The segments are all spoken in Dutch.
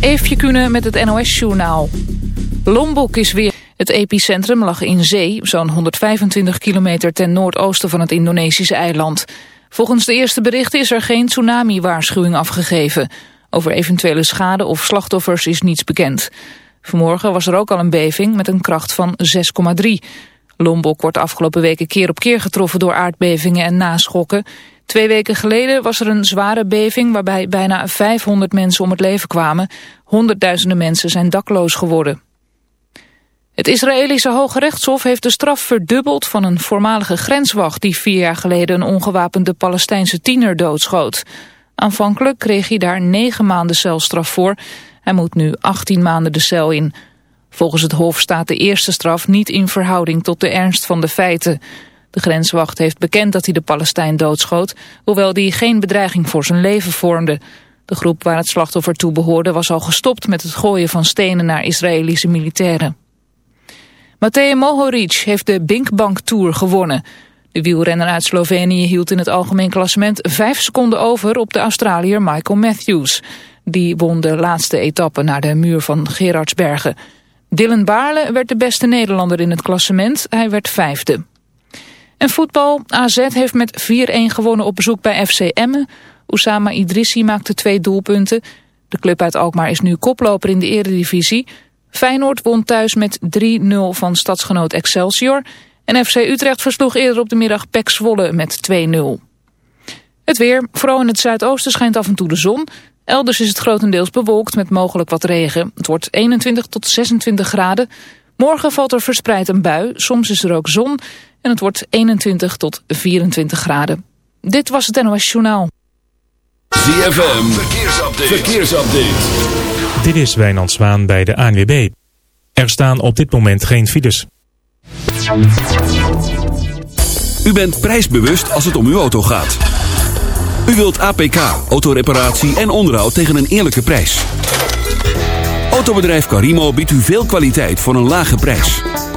Eefje Kunnen met het NOS-journaal. Lombok is weer... Het epicentrum lag in zee, zo'n 125 kilometer ten noordoosten van het Indonesische eiland. Volgens de eerste berichten is er geen tsunami-waarschuwing afgegeven. Over eventuele schade of slachtoffers is niets bekend. Vanmorgen was er ook al een beving met een kracht van 6,3. Lombok wordt afgelopen weken keer op keer getroffen door aardbevingen en naschokken. Twee weken geleden was er een zware beving waarbij bijna 500 mensen om het leven kwamen. Honderdduizenden mensen zijn dakloos geworden. Het Israëlische Hoge Rechtshof heeft de straf verdubbeld van een voormalige grenswacht die vier jaar geleden een ongewapende Palestijnse tiener doodschoot. Aanvankelijk kreeg hij daar negen maanden celstraf voor. Hij moet nu 18 maanden de cel in. Volgens het Hof staat de eerste straf niet in verhouding tot de ernst van de feiten. De grenswacht heeft bekend dat hij de Palestijn doodschoot, hoewel die geen bedreiging voor zijn leven vormde. De groep waar het slachtoffer toe behoorde was al gestopt met het gooien van stenen naar Israëlische militairen. Matej Mohoric heeft de Binkbank Tour gewonnen. De wielrenner uit Slovenië hield in het algemeen klassement vijf seconden over op de Australiër Michael Matthews. Die won de laatste etappe naar de muur van Gerardsbergen. Dylan Baarle werd de beste Nederlander in het klassement. Hij werd vijfde. En voetbal. AZ heeft met 4-1 gewonnen op bezoek bij FC Emmen. Oussama Idrissi maakte twee doelpunten. De club uit Alkmaar is nu koploper in de eredivisie. Feyenoord won thuis met 3-0 van stadsgenoot Excelsior. En FC Utrecht versloeg eerder op de middag Pek Zwolle met 2-0. Het weer. Vooral in het zuidoosten schijnt af en toe de zon. Elders is het grotendeels bewolkt met mogelijk wat regen. Het wordt 21 tot 26 graden. Morgen valt er verspreid een bui. Soms is er ook zon. En het wordt 21 tot 24 graden. Dit was het NOS Journaal. ZFM. Verkeersupdate. Verkeersupdate. Dit is Wijnand Zwaan bij de ANWB. Er staan op dit moment geen files. U bent prijsbewust als het om uw auto gaat. U wilt APK, autoreparatie en onderhoud tegen een eerlijke prijs. Autobedrijf Carimo biedt u veel kwaliteit voor een lage prijs.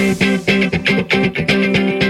Thank you.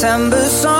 December song.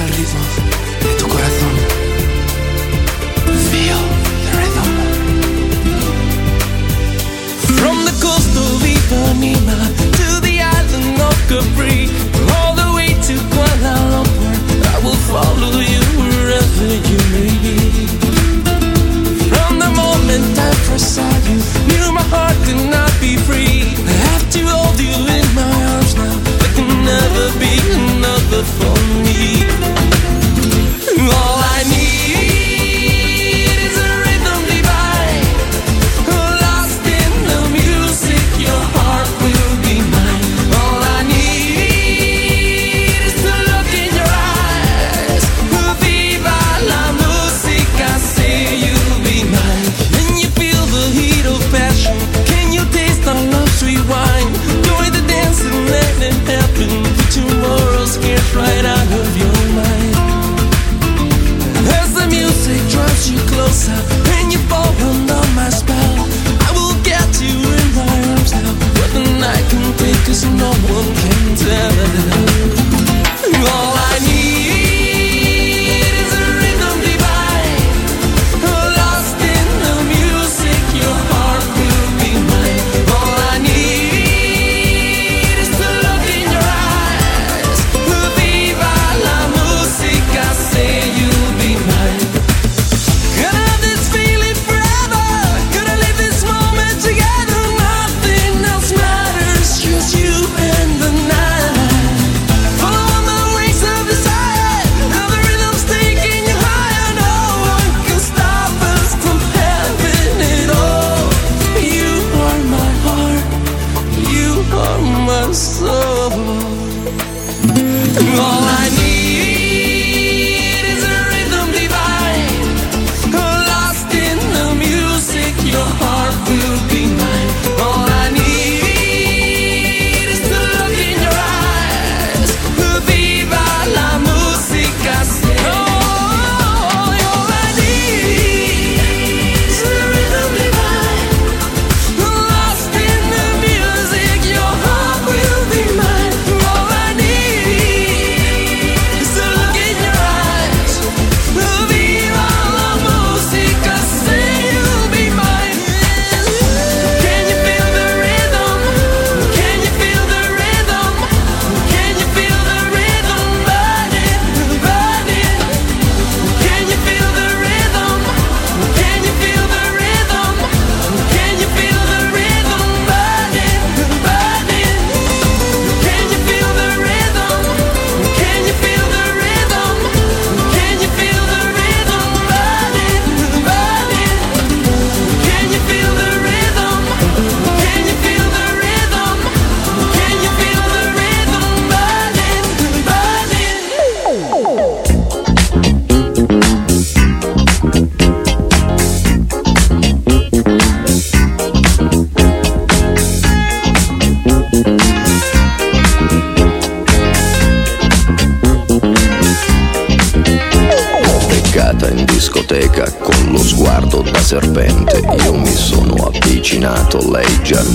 al ritmo.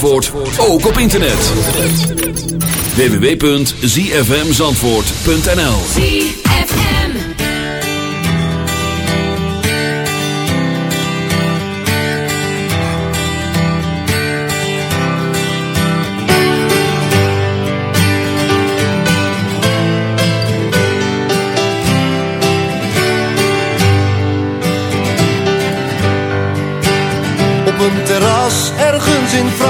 Zandvoort ook op internet. www.zfmzandvoort.nl ZFM. Op een terras ergens in Frankrijk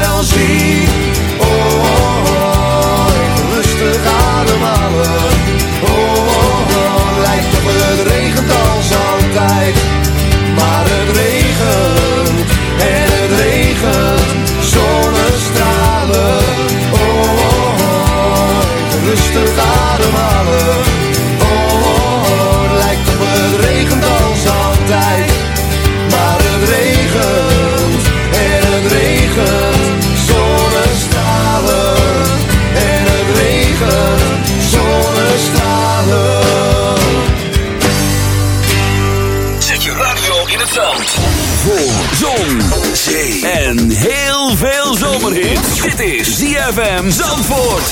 ZFM Zandvoort.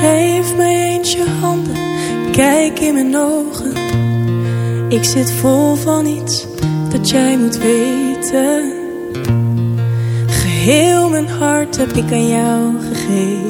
Geef mij eens je handen, kijk in mijn ogen. Ik zit vol van iets dat jij moet weten. Geheel mijn hart heb ik aan jou gegeven.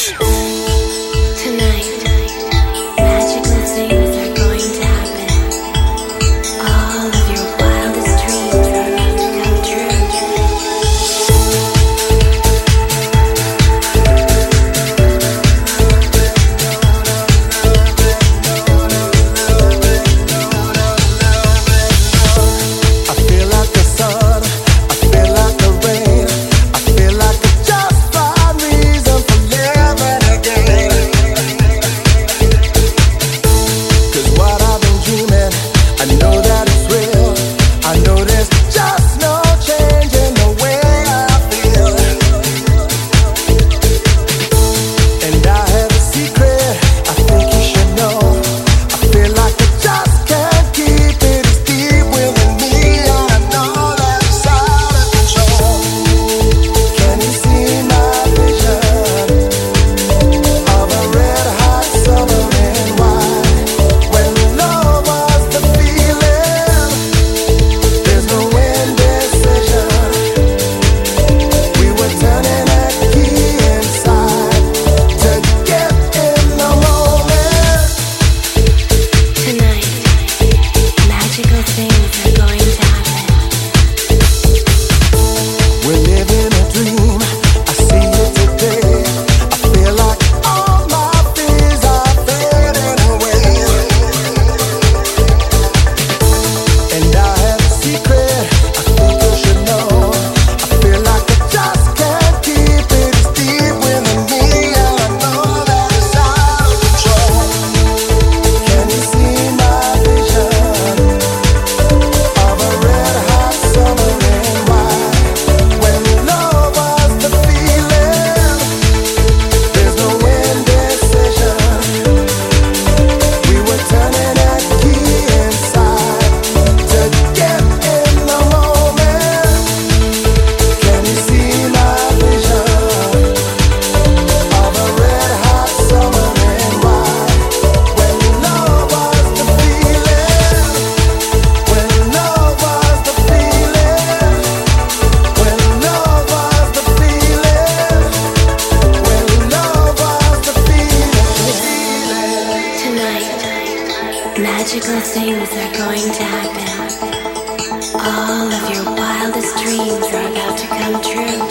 All of your wildest dreams are about to come true.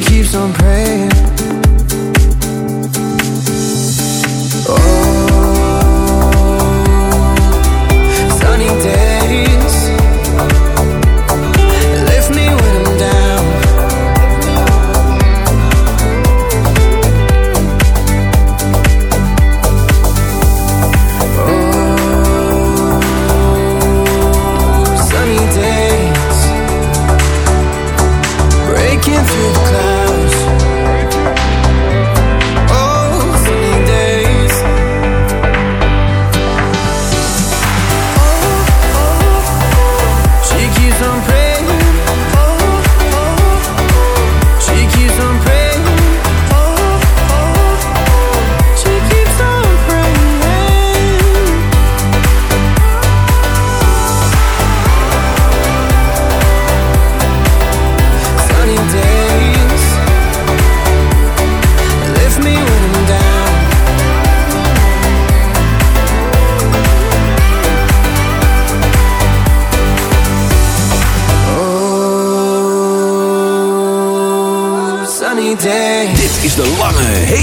keeps on praying.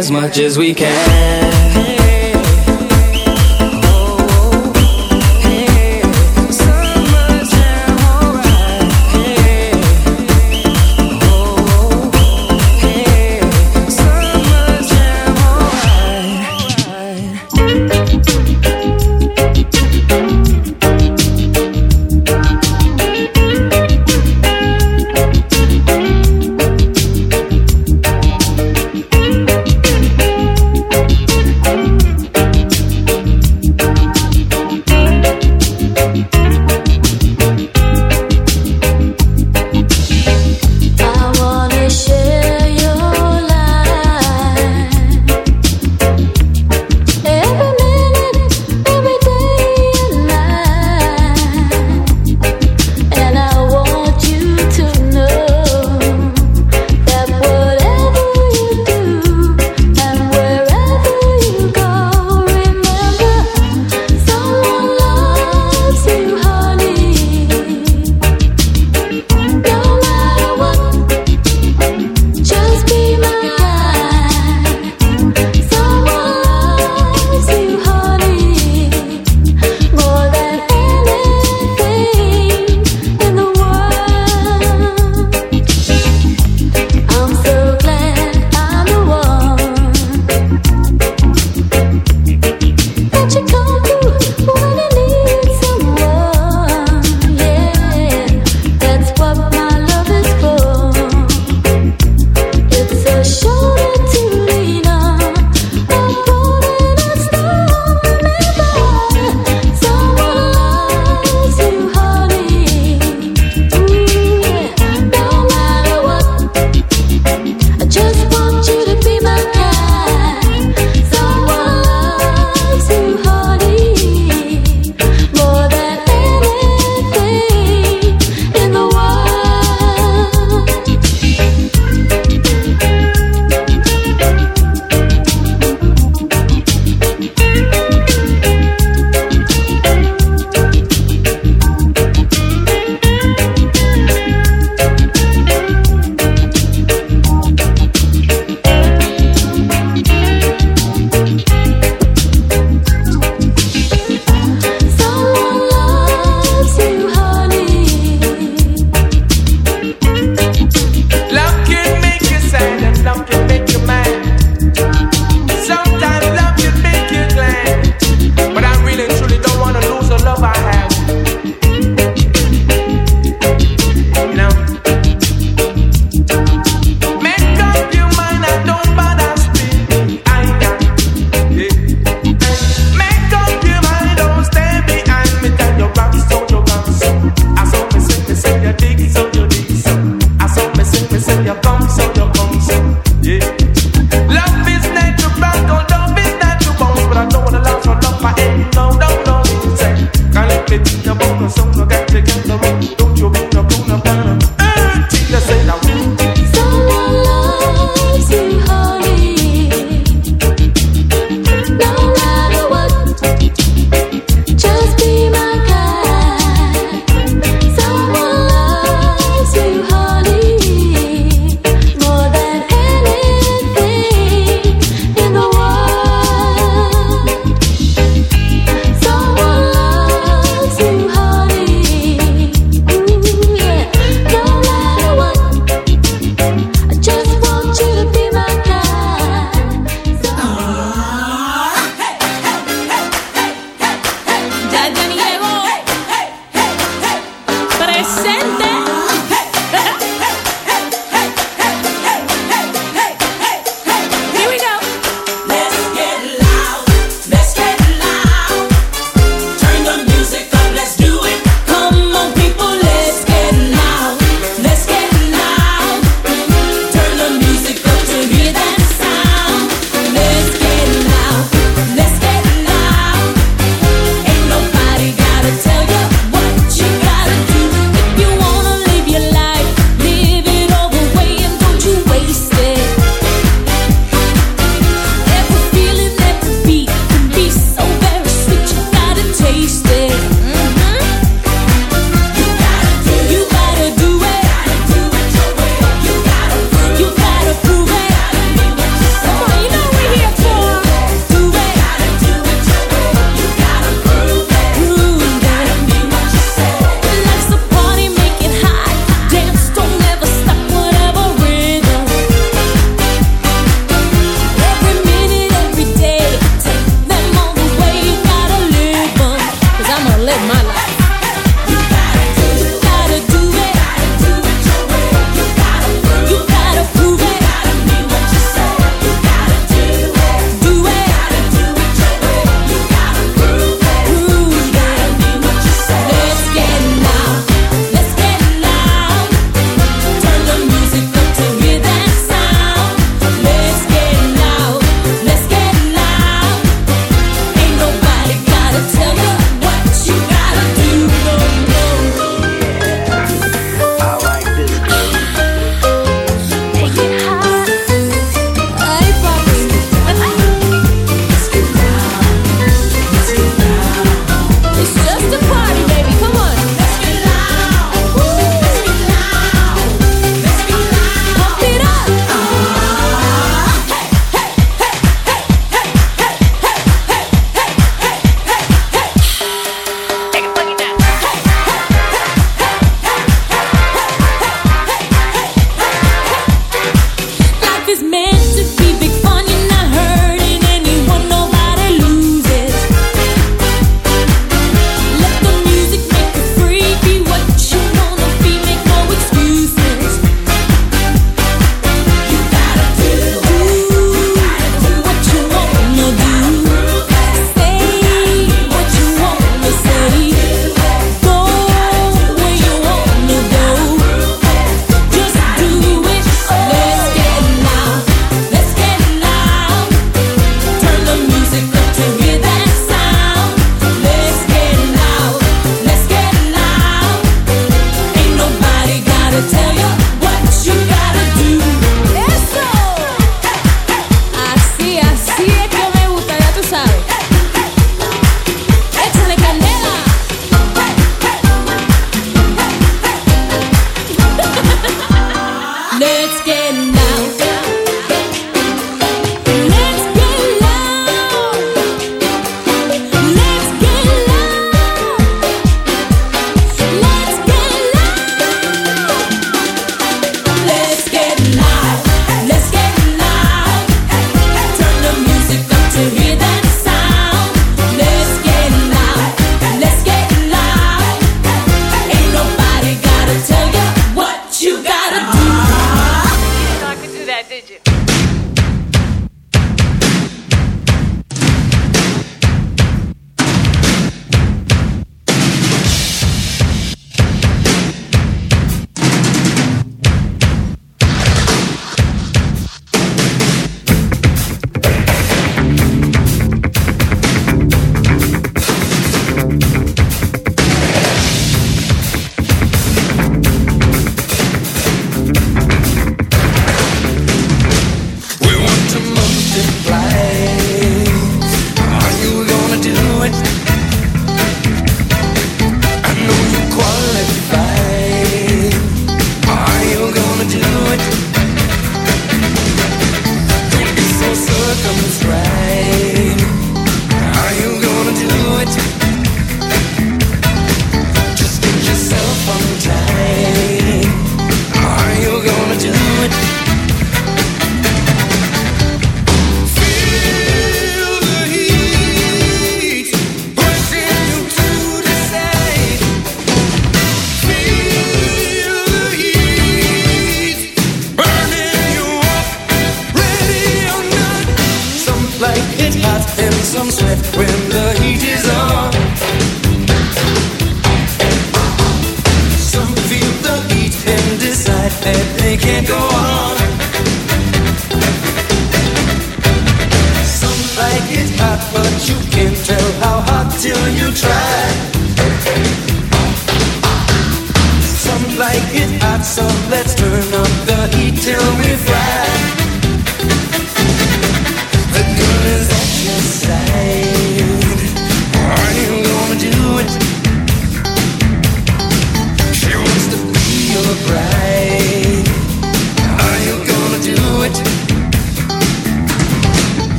As much as we can.